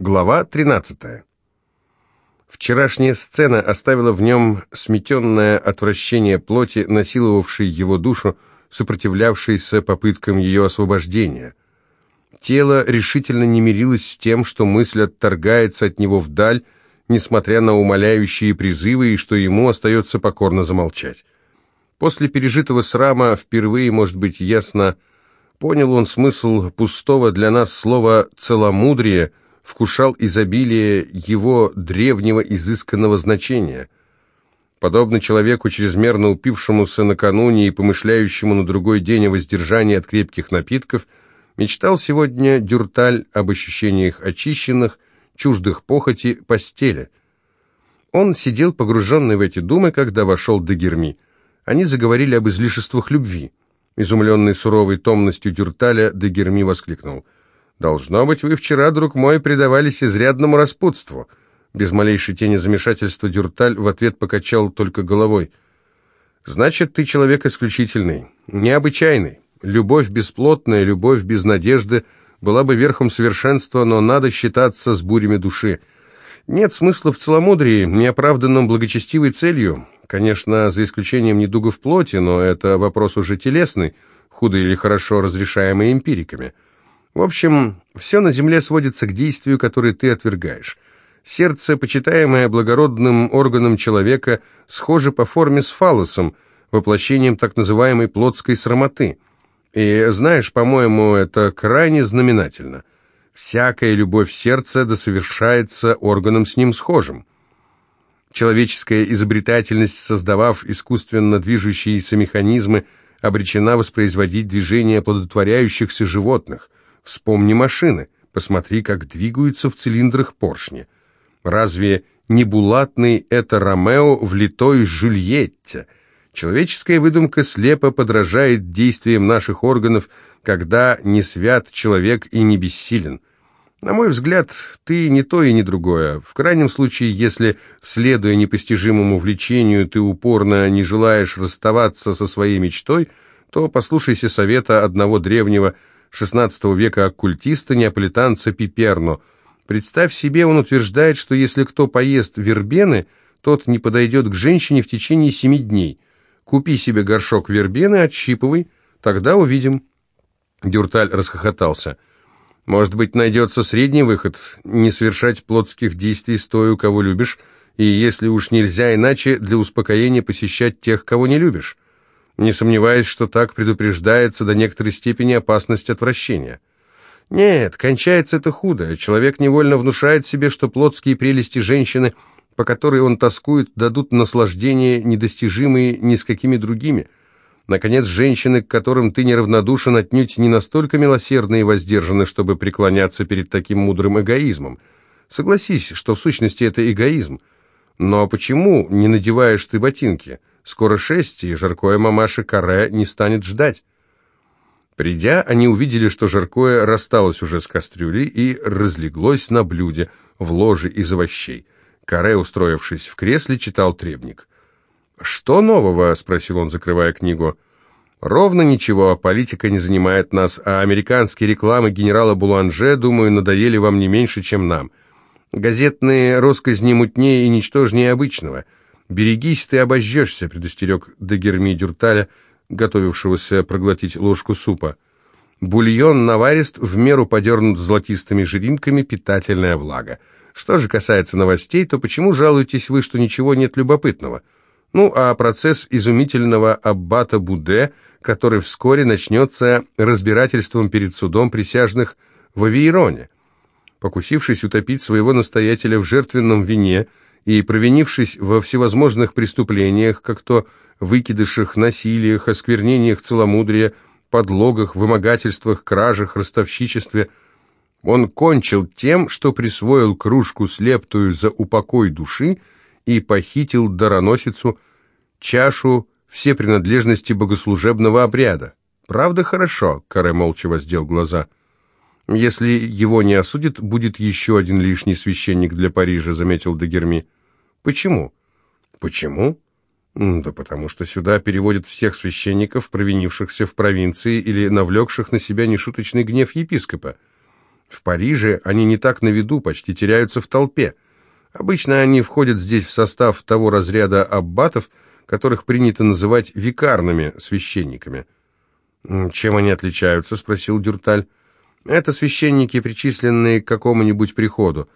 Глава 13. Вчерашняя сцена оставила в нем сметенное отвращение плоти, насиловавшей его душу, сопротивлявшейся попыткам ее освобождения. Тело решительно не мирилось с тем, что мысль отторгается от него вдаль, несмотря на умоляющие призывы, и что ему остается покорно замолчать. После пережитого срама впервые, может быть, ясно понял он смысл пустого для нас слова «целомудрие», вкушал изобилие его древнего изысканного значения. Подобно человеку, чрезмерно упившемуся накануне и помышляющему на другой день о воздержании от крепких напитков, мечтал сегодня Дюрталь об ощущениях очищенных, чуждых похоти постели. Он сидел погруженный в эти думы, когда вошел Дегерми. Они заговорили об излишествах любви. Изумленный суровой томностью Дюрталя, Дегерми воскликнул. «Должно быть, вы вчера, друг мой, предавались изрядному распутству». Без малейшей тени замешательства Дюрталь в ответ покачал только головой. «Значит, ты человек исключительный, необычайный. Любовь бесплотная, любовь без надежды была бы верхом совершенства, но надо считаться с бурями души. Нет смысла в целомудрии, неоправданном благочестивой целью. Конечно, за исключением недугов плоти, но это вопрос уже телесный, худо или хорошо разрешаемый эмпириками». В общем, все на земле сводится к действию, которое ты отвергаешь. Сердце, почитаемое благородным органом человека, схоже по форме с фалосом, воплощением так называемой плотской срамоты. И знаешь, по-моему, это крайне знаменательно. Всякая любовь сердца досовершается органом с ним схожим. Человеческая изобретательность, создавав искусственно движущиеся механизмы, обречена воспроизводить движения плодотворяющихся животных. Вспомни машины, посмотри, как двигаются в цилиндрах поршни. Разве не булатный это Ромео в литой Жюльетте? Человеческая выдумка слепо подражает действиям наших органов, когда не свят человек и не бессилен. На мой взгляд, ты не то и не другое. В крайнем случае, если, следуя непостижимому влечению, ты упорно не желаешь расставаться со своей мечтой, то послушайся совета одного древнего XVI века оккультиста, неаполитанца Пиперно. Представь себе, он утверждает, что если кто поест вербены, тот не подойдет к женщине в течение семи дней. Купи себе горшок вербены, отщипывай, тогда увидим. Дюрталь расхохотался. Может быть, найдется средний выход, не совершать плотских действий с той, у кого любишь, и, если уж нельзя иначе, для успокоения посещать тех, кого не любишь не сомневаясь, что так предупреждается до некоторой степени опасность отвращения. Нет, кончается это худо. Человек невольно внушает себе, что плотские прелести женщины, по которой он тоскует, дадут наслаждение, недостижимые ни с какими другими. Наконец, женщины, к которым ты неравнодушен, отнюдь не настолько милосердны и воздержаны, чтобы преклоняться перед таким мудрым эгоизмом. Согласись, что в сущности это эгоизм. Но почему не надеваешь ты ботинки?» Скоро шесть, и жаркое мамаша Каре не станет ждать. Придя, они увидели, что жаркое рассталось уже с кастрюлей и разлеглось на блюде в ложе из овощей. Каре, устроившись в кресле, читал требник. «Что нового?» — спросил он, закрывая книгу. «Ровно ничего, политика не занимает нас, а американские рекламы генерала Буланже, думаю, надоели вам не меньше, чем нам. Газетные росказни мутнее и ничтожнее обычного». «Берегись, ты обожжешься», — предостерег Дагерми Дюрталя, готовившегося проглотить ложку супа. Бульон наварист, в меру подернут золотистыми жиринками, питательная влага. Что же касается новостей, то почему жалуетесь вы, что ничего нет любопытного? Ну, а процесс изумительного аббата Буде, который вскоре начнется разбирательством перед судом присяжных в Авейроне. Покусившись утопить своего настоятеля в жертвенном вине, и, провинившись во всевозможных преступлениях, как то выкидышах, насилиях, осквернениях целомудрия, подлогах, вымогательствах, кражах, ростовщичестве, он кончил тем, что присвоил кружку слептую за упокой души и похитил дароносицу, чашу, все принадлежности богослужебного обряда. «Правда хорошо», — Каре молча воздел глаза. «Если его не осудят, будет еще один лишний священник для Парижа», — заметил Дагерми. Почему? Почему? Да потому что сюда переводят всех священников, провинившихся в провинции или навлекших на себя нешуточный гнев епископа. В Париже они не так на виду, почти теряются в толпе. Обычно они входят здесь в состав того разряда аббатов, которых принято называть викарными священниками. «Чем они отличаются?» — спросил Дюрталь. «Это священники, причисленные к какому-нибудь приходу.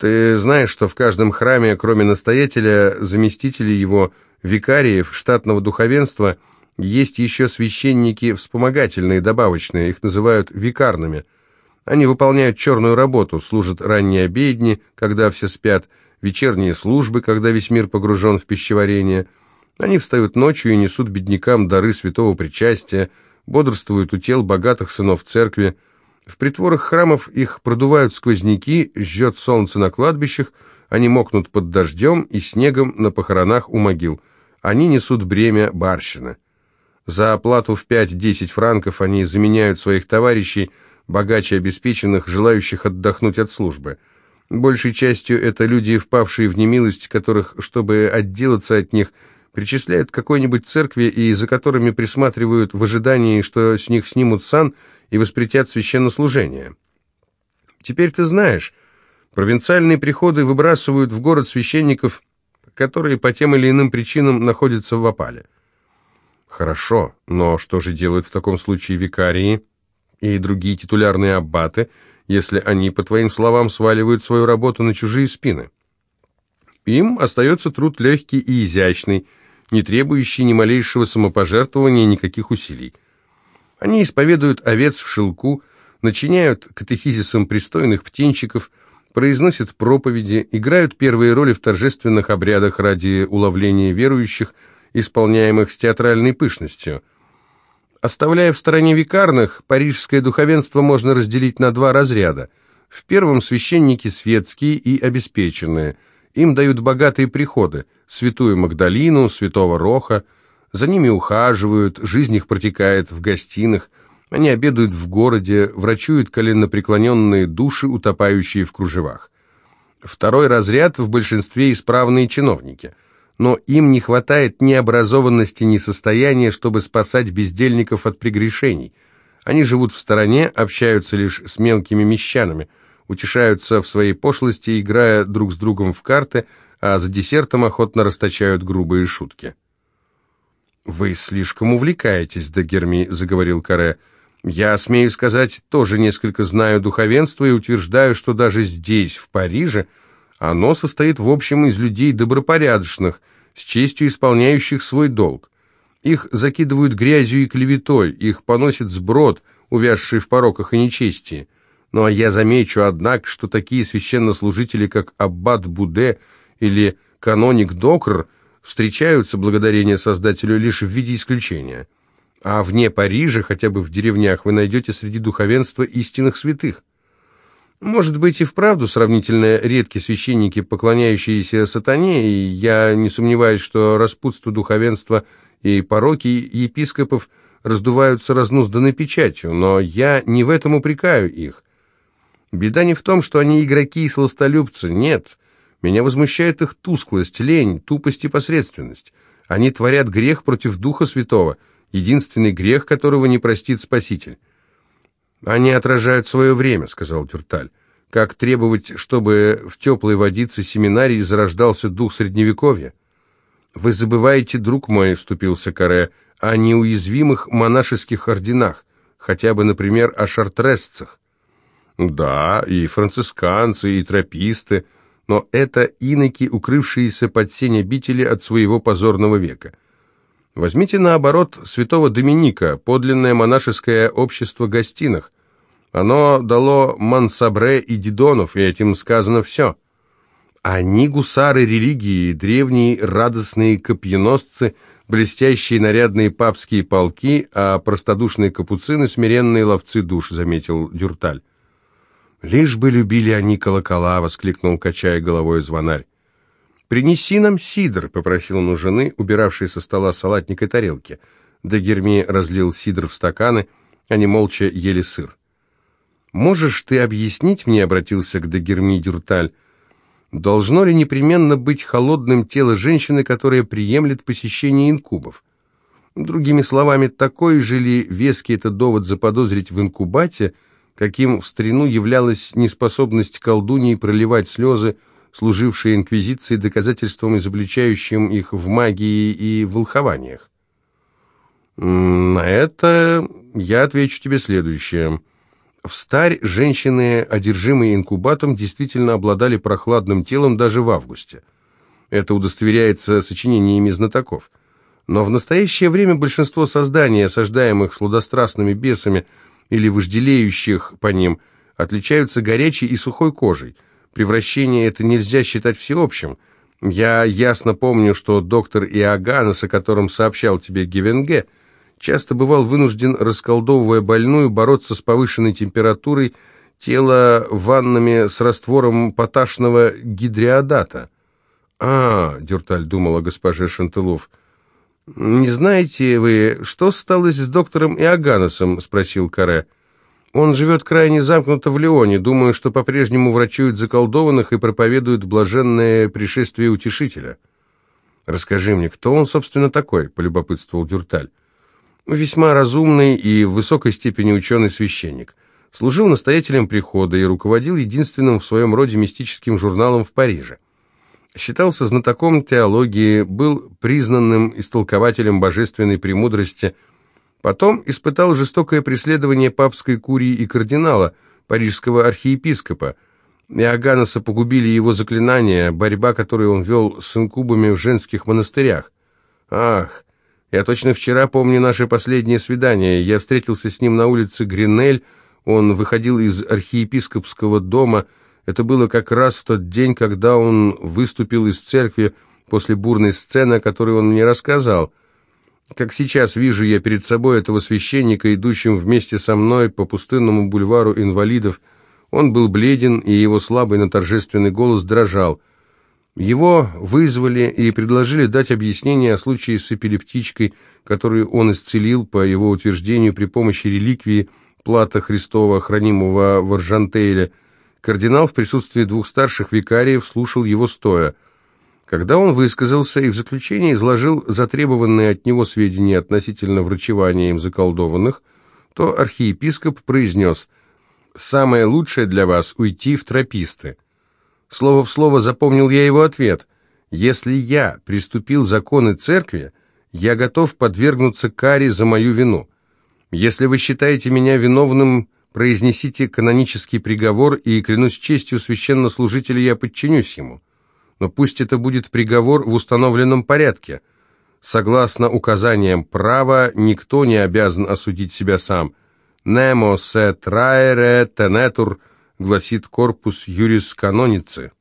Ты знаешь, что в каждом храме, кроме настоятеля, заместителей его, викариев, штатного духовенства, есть еще священники вспомогательные, добавочные, их называют викарными. Они выполняют черную работу, служат ранние обедни, когда все спят, вечерние службы, когда весь мир погружен в пищеварение. Они встают ночью и несут беднякам дары святого причастия, бодрствуют у тел богатых сынов церкви. В притворах храмов их продувают сквозняки, жжет солнце на кладбищах, они мокнут под дождем и снегом на похоронах у могил. Они несут бремя барщины. За оплату в 5-10 франков они заменяют своих товарищей, богаче обеспеченных, желающих отдохнуть от службы. Большей частью это люди, впавшие в немилость, которых, чтобы отделаться от них, причисляют к какой-нибудь церкви и за которыми присматривают в ожидании, что с них снимут сан и воспретят священнослужение. Теперь ты знаешь, провинциальные приходы выбрасывают в город священников, которые по тем или иным причинам находятся в опале. Хорошо, но что же делают в таком случае викарии и другие титулярные аббаты, если они, по твоим словам, сваливают свою работу на чужие спины? Им остается труд легкий и изящный, не требующий ни малейшего самопожертвования, никаких усилий. Они исповедуют овец в шелку, начиняют катехизисом пристойных птенчиков, произносят проповеди, играют первые роли в торжественных обрядах ради уловления верующих, исполняемых с театральной пышностью. Оставляя в стороне викарных, парижское духовенство можно разделить на два разряда. В первом священники светские и обеспеченные – им дают богатые приходы, святую Магдалину, святого Роха, за ними ухаживают, жизнь их протекает в гостиных, они обедают в городе, врачуют коленопреклоненные души, утопающие в кружевах. Второй разряд в большинстве исправные чиновники, но им не хватает ни образованности, ни состояния, чтобы спасать бездельников от прегрешений. Они живут в стороне, общаются лишь с мелкими мещанами – утешаются в своей пошлости, играя друг с другом в карты, а за десертом охотно расточают грубые шутки. «Вы слишком увлекаетесь, Дагерми», — заговорил Каре. «Я, смею сказать, тоже несколько знаю духовенство и утверждаю, что даже здесь, в Париже, оно состоит в общем из людей добропорядочных, с честью исполняющих свой долг. Их закидывают грязью и клеветой, их поносит сброд, увязший в пороках и нечестии. Ну а я замечу, однако, что такие священнослужители, как Аббат Буде или каноник Докр, встречаются, благодарение Создателю, лишь в виде исключения. А вне Парижа, хотя бы в деревнях, вы найдете среди духовенства истинных святых. Может быть и вправду сравнительно редкие священники, поклоняющиеся сатане, и я не сомневаюсь, что распутство духовенства и пороки епископов раздуваются разнузданной печатью, но я не в этом упрекаю их. Беда не в том, что они игроки и сластолюбцы, нет. Меня возмущает их тусклость, лень, тупость и посредственность. Они творят грех против Духа Святого, единственный грех, которого не простит Спаситель. «Они отражают свое время», — сказал Тюрталь. «Как требовать, чтобы в теплой водице семинарии зарождался дух Средневековья?» «Вы забываете, друг мой», — вступился Каре, — «о неуязвимых монашеских орденах, хотя бы, например, о шартресцах. Да, и францисканцы, и трописты, но это иноки, укрывшиеся под сень обители от своего позорного века. Возьмите наоборот святого Доминика, подлинное монашеское общество гостиных. Оно дало Мансабре и Дидонов, и этим сказано все. Они гусары религии, древние радостные копьеносцы, блестящие нарядные папские полки, а простодушные капуцины — смиренные ловцы душ, заметил Дюрталь. «Лишь бы любили они колокола!» — воскликнул, качая головой звонарь. «Принеси нам сидр!» — попросил он у жены, убиравшей со стола салатник и тарелки. Дагерми разлил сидр в стаканы, они молча ели сыр. «Можешь ты объяснить мне?» — обратился к Дагерми Дюрталь. «Должно ли непременно быть холодным тело женщины, которая приемлет посещение инкубов?» Другими словами, такой же ли веский это довод заподозрить в инкубате — каким в старину являлась неспособность колдуньи проливать слезы, служившие инквизиции доказательством, изобличающим их в магии и волхованиях. На это я отвечу тебе следующее. В старь женщины, одержимые инкубатом, действительно обладали прохладным телом даже в августе. Это удостоверяется сочинениями знатоков. Но в настоящее время большинство созданий, осаждаемых сладострастными бесами или вожделеющих по ним, отличаются горячей и сухой кожей. Превращение это нельзя считать всеобщим. Я ясно помню, что доктор Иоганнес, о котором сообщал тебе Гевенге, часто бывал вынужден, расколдовывая больную, бороться с повышенной температурой тела ваннами с раствором поташного гидриодата. «А, — Дюрталь думал о госпоже Шантылов, — не знаете вы, что стало с доктором Иоганнесом?» — спросил Каре. «Он живет крайне замкнуто в Леоне, думаю, что по-прежнему врачуют заколдованных и проповедуют блаженное пришествие утешителя». «Расскажи мне, кто он, собственно, такой?» — полюбопытствовал Дюрталь весьма разумный и в высокой степени ученый священник. Служил настоятелем прихода и руководил единственным в своем роде мистическим журналом в Париже. Считался знатоком теологии, был признанным истолкователем божественной премудрости. Потом испытал жестокое преследование папской курии и кардинала, парижского архиепископа. Иоганнеса погубили его заклинания, борьба, которую он вел с инкубами в женских монастырях. Ах, я точно вчера помню наше последнее свидание. Я встретился с ним на улице Гринель. Он выходил из архиепископского дома. Это было как раз в тот день, когда он выступил из церкви после бурной сцены, о которой он мне рассказал. Как сейчас вижу я перед собой этого священника, идущим вместе со мной по пустынному бульвару инвалидов. Он был бледен, и его слабый, но торжественный голос дрожал. Его вызвали и предложили дать объяснение о случае с эпилептичкой, которую он исцелил, по его утверждению, при помощи реликвии Плата Христова, хранимого в Аржантейле. Кардинал в присутствии двух старших викариев слушал его стоя. Когда он высказался и в заключение изложил затребованные от него сведения относительно врачевания им заколдованных, то архиепископ произнес «Самое лучшее для вас – уйти в трописты». Слово в слово запомнил я его ответ. «Если я приступил законы церкви, я готов подвергнуться каре за мою вину. Если вы считаете меня виновным, произнесите канонический приговор, и, клянусь честью священнослужителя, я подчинюсь ему. Но пусть это будет приговор в установленном порядке. Согласно указаниям права, никто не обязан осудить себя сам. «Nemo se traere tenetur гласит корпус юрис каноницы.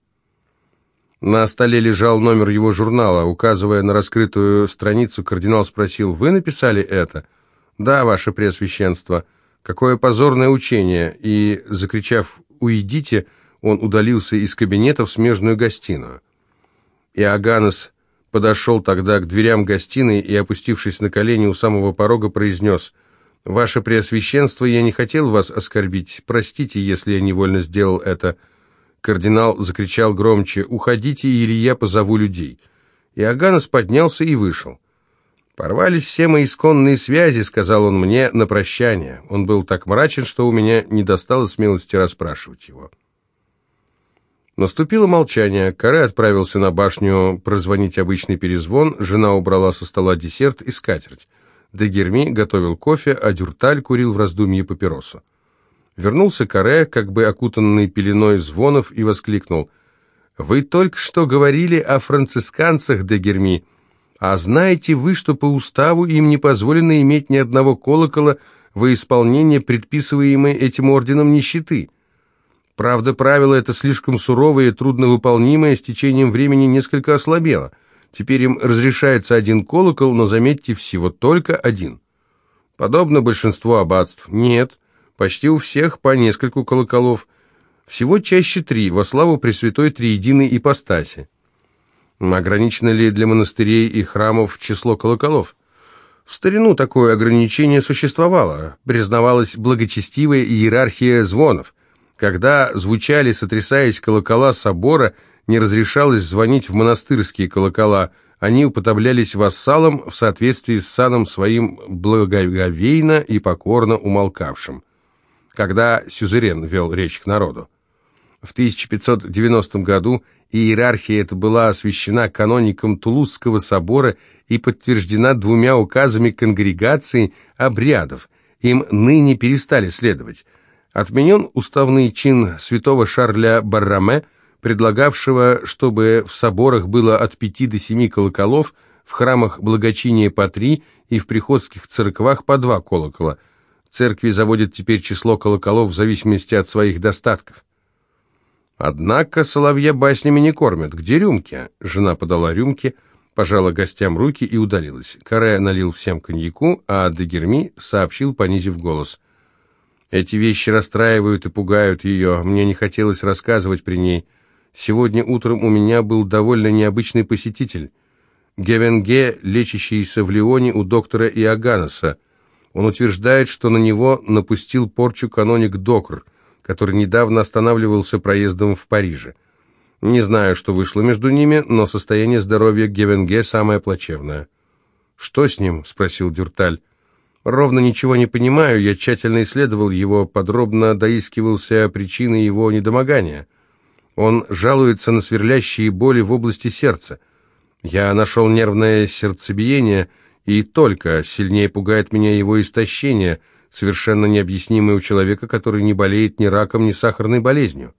На столе лежал номер его журнала. Указывая на раскрытую страницу, кардинал спросил, «Вы написали это?» «Да, ваше преосвященство». «Какое позорное учение!» И, закричав «Уйдите!», он удалился из кабинета в смежную гостиную. Иоганнес подошел тогда к дверям гостиной и, опустившись на колени у самого порога, произнес – «Ваше Преосвященство, я не хотел вас оскорбить. Простите, если я невольно сделал это». Кардинал закричал громче «Уходите, или я позову людей». Иоганнес поднялся и вышел. «Порвались все мои исконные связи», — сказал он мне на прощание. Он был так мрачен, что у меня не достало смелости расспрашивать его. Наступило молчание. Каре отправился на башню прозвонить обычный перезвон, жена убрала со стола десерт и скатерть. Дегерми готовил кофе, а Дюрталь курил в раздумье папиросу. Вернулся Каре, как бы окутанный пеленой звонов, и воскликнул. «Вы только что говорили о францисканцах, Дегерми. А знаете вы, что по уставу им не позволено иметь ни одного колокола во исполнение предписываемой этим орденом нищеты?» Правда, правило это слишком суровое и трудновыполнимое, с течением времени несколько ослабело – Теперь им разрешается один колокол, но, заметьте, всего только один. Подобно большинству аббатств. Нет, почти у всех по нескольку колоколов. Всего чаще три, во славу Пресвятой Триединой Ипостаси. Ограничено ли для монастырей и храмов число колоколов? В старину такое ограничение существовало, признавалась благочестивая иерархия звонов. Когда звучали, сотрясаясь колокола собора – не разрешалось звонить в монастырские колокола, они уподоблялись вассалам в соответствии с саном своим благоговейно и покорно умолкавшим. когда сюзерен вел речь к народу. В 1590 году иерархия эта была освящена каноником Тулузского собора и подтверждена двумя указами конгрегации обрядов. Им ныне перестали следовать. Отменен уставный чин святого Шарля Барраме, предлагавшего, чтобы в соборах было от пяти до семи колоколов, в храмах благочиния по три и в приходских церквах по два колокола. Церкви заводят теперь число колоколов в зависимости от своих достатков. Однако соловья баснями не кормят. Где рюмки? Жена подала рюмки, пожала гостям руки и удалилась. Каре налил всем коньяку, а Дегерми сообщил, понизив голос. Эти вещи расстраивают и пугают ее. Мне не хотелось рассказывать при ней. Сегодня утром у меня был довольно необычный посетитель. Гевенге, лечащийся в Лионе у доктора Иоганнеса. Он утверждает, что на него напустил порчу каноник Докр – который недавно останавливался проездом в Париже. Не знаю, что вышло между ними, но состояние здоровья Гевенге самое плачевное. «Что с ним?» – спросил Дюрталь. «Ровно ничего не понимаю, я тщательно исследовал его, подробно доискивался причины его недомогания. Он жалуется на сверлящие боли в области сердца. Я нашел нервное сердцебиение, и только сильнее пугает меня его истощение – совершенно необъяснимое у человека, который не болеет ни раком, ни сахарной болезнью.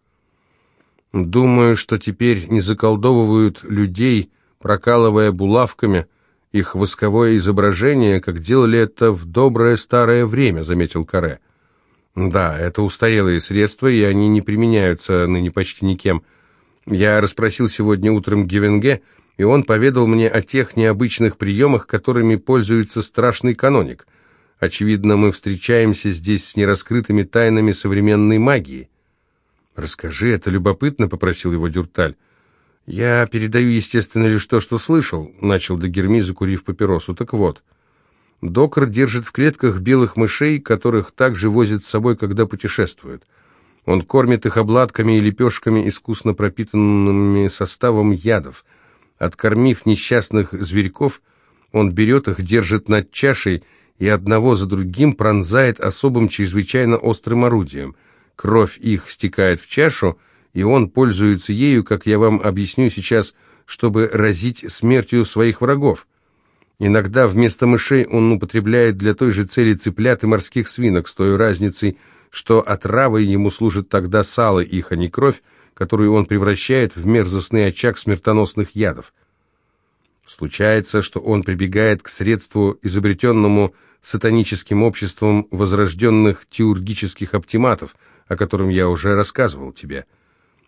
Думаю, что теперь не заколдовывают людей, прокалывая булавками их восковое изображение, как делали это в доброе старое время, заметил Каре. Да, это устарелые средства, и они не применяются ныне почти никем. Я расспросил сегодня утром Гевенге, и он поведал мне о тех необычных приемах, которыми пользуется страшный каноник – Очевидно, мы встречаемся здесь с нераскрытыми тайнами современной магии. «Расскажи, это любопытно», — попросил его Дюрталь. «Я передаю, естественно, лишь то, что слышал», — начал Дагерми, закурив папиросу. «Так вот, Докер держит в клетках белых мышей, которых также возит с собой, когда путешествует. Он кормит их обладками и лепешками, искусно пропитанными составом ядов. Откормив несчастных зверьков, он берет их, держит над чашей и одного за другим пронзает особым чрезвычайно острым орудием. Кровь их стекает в чашу, и он пользуется ею, как я вам объясню сейчас, чтобы разить смертью своих врагов. Иногда вместо мышей он употребляет для той же цели цыплят и морских свинок, с той разницей, что отравой ему служит тогда сало их, а не кровь, которую он превращает в мерзостный очаг смертоносных ядов. Случается, что он прибегает к средству, изобретенному сатаническим обществом возрожденных теургических оптиматов, о котором я уже рассказывал тебе.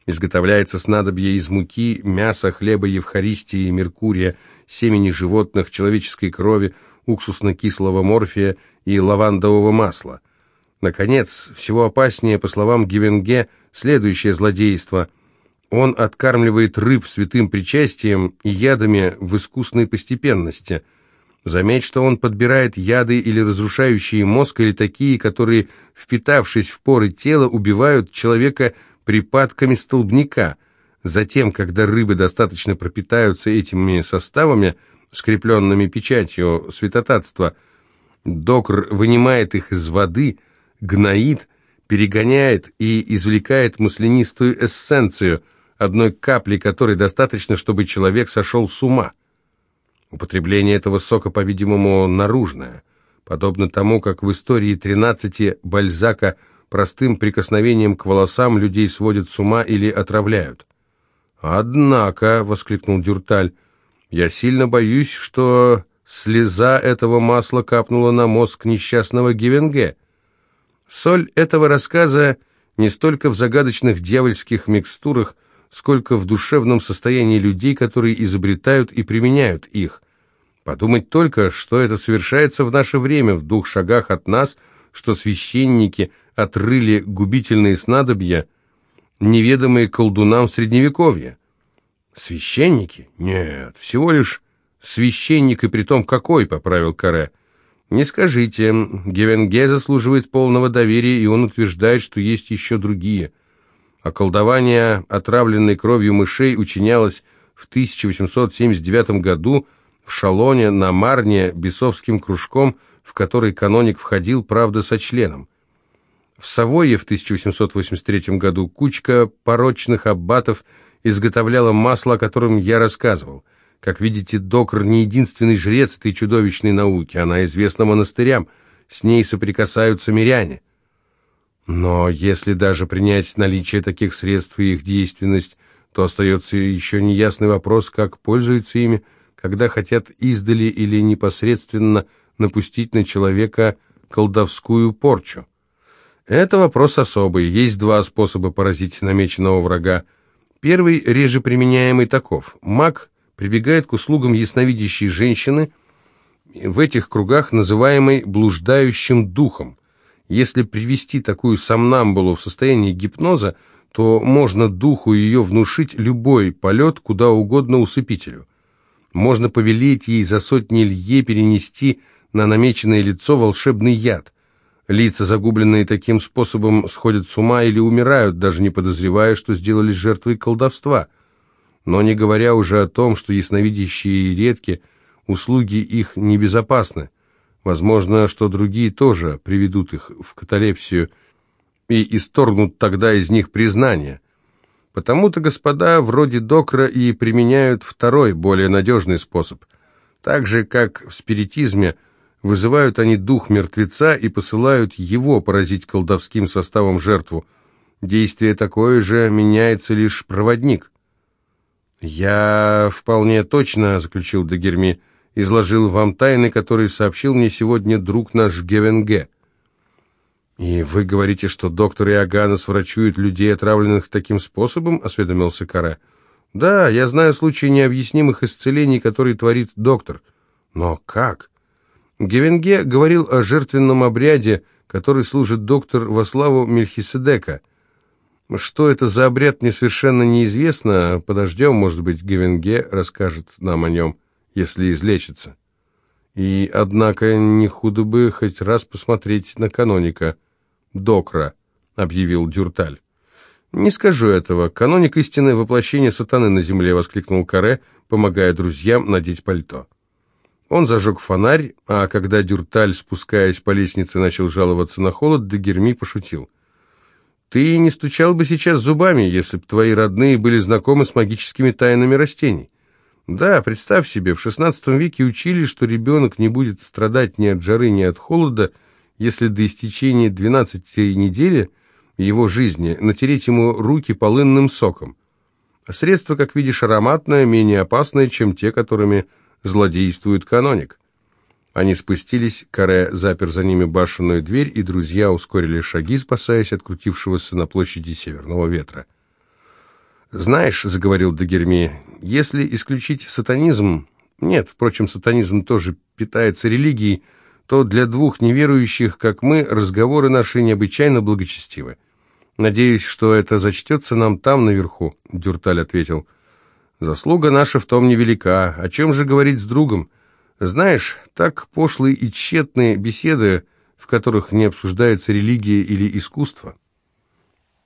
Изготовляется снадобье из муки, мяса, хлеба, евхаристии, меркурия, семени животных, человеческой крови, уксусно-кислого морфия и лавандового масла. Наконец, всего опаснее, по словам Гивенге, следующее злодейство. Он откармливает рыб святым причастием и ядами в искусной постепенности – Заметь, что он подбирает яды или разрушающие мозг, или такие, которые, впитавшись в поры тела, убивают человека припадками столбняка. Затем, когда рыбы достаточно пропитаются этими составами, скрепленными печатью святотатства, докр вынимает их из воды, гноит, перегоняет и извлекает маслянистую эссенцию, одной капли которой достаточно, чтобы человек сошел с ума. Употребление этого сока, по-видимому, наружное, подобно тому, как в истории тринадцати Бальзака простым прикосновением к волосам людей сводят с ума или отравляют. «Однако», — воскликнул Дюрталь, — «я сильно боюсь, что слеза этого масла капнула на мозг несчастного Гивенге. Соль этого рассказа не столько в загадочных дьявольских микстурах, сколько в душевном состоянии людей, которые изобретают и применяют их. Подумать только, что это совершается в наше время, в двух шагах от нас, что священники отрыли губительные снадобья, неведомые колдунам в Средневековье. Священники? Нет, всего лишь священник, и притом какой, поправил Каре. Не скажите, Гевенге заслуживает полного доверия, и он утверждает, что есть еще другие – Околдование отравленной кровью мышей учинялось в 1879 году в Шалоне на Марне бесовским кружком, в который каноник входил, правда, со членом. В Савойе в 1883 году кучка порочных аббатов изготовляла масло, о котором я рассказывал. Как видите, Докр не единственный жрец этой чудовищной науки, она известна монастырям, с ней соприкасаются миряне. Но если даже принять наличие таких средств и их действенность, то остается еще неясный вопрос, как пользуются ими, когда хотят издали или непосредственно напустить на человека колдовскую порчу. Это вопрос особый. Есть два способа поразить намеченного врага. Первый, реже применяемый, таков. Маг прибегает к услугам ясновидящей женщины, в этих кругах называемой блуждающим духом. Если привести такую сомнамбулу в состояние гипноза, то можно духу ее внушить любой полет куда угодно усыпителю. Можно повелеть ей за сотни лье перенести на намеченное лицо волшебный яд. Лица, загубленные таким способом, сходят с ума или умирают, даже не подозревая, что сделались жертвой колдовства. Но не говоря уже о том, что ясновидящие редки, услуги их небезопасны. Возможно, что другие тоже приведут их в каталепсию и исторгнут тогда из них признание. Потому-то господа вроде Докра и применяют второй, более надежный способ. Так же, как в спиритизме, вызывают они дух мертвеца и посылают его поразить колдовским составом жертву. Действие такое же, меняется лишь проводник. «Я вполне точно», — заключил Дагерми, — изложил вам тайны, которые сообщил мне сегодня друг наш Гевенге. «И вы говорите, что доктор Иоганнес врачует людей, отравленных таким способом?» — осведомился Каре. «Да, я знаю случаи необъяснимых исцелений, которые творит доктор. Но как?» Гевенге говорил о жертвенном обряде, который служит доктор во славу Мельхиседека. Что это за обряд, мне совершенно неизвестно. Подождем, может быть, Гевенге расскажет нам о нем если излечится. И, однако, не худо бы хоть раз посмотреть на каноника. «Докра», — объявил Дюрталь. «Не скажу этого. Каноник истинное воплощение сатаны на земле», — воскликнул Каре, помогая друзьям надеть пальто. Он зажег фонарь, а когда Дюрталь, спускаясь по лестнице, начал жаловаться на холод, Дегерми пошутил. «Ты не стучал бы сейчас зубами, если бы твои родные были знакомы с магическими тайнами растений. Да, представь себе, в XVI веке учили, что ребенок не будет страдать ни от жары, ни от холода, если до истечения 12 недели его жизни натереть ему руки полынным соком. Средство, как видишь, ароматное, менее опасное, чем те, которыми злодействует каноник. Они спустились, Каре запер за ними башенную дверь, и друзья ускорили шаги, спасаясь от крутившегося на площади северного ветра. «Знаешь», — заговорил Дагерми, — «если исключить сатанизм, нет, впрочем, сатанизм тоже питается религией, то для двух неверующих, как мы, разговоры наши необычайно благочестивы. Надеюсь, что это зачтется нам там, наверху», — Дюрталь ответил. «Заслуга наша в том невелика. О чем же говорить с другом? Знаешь, так пошлые и тщетные беседы, в которых не обсуждается религия или искусство».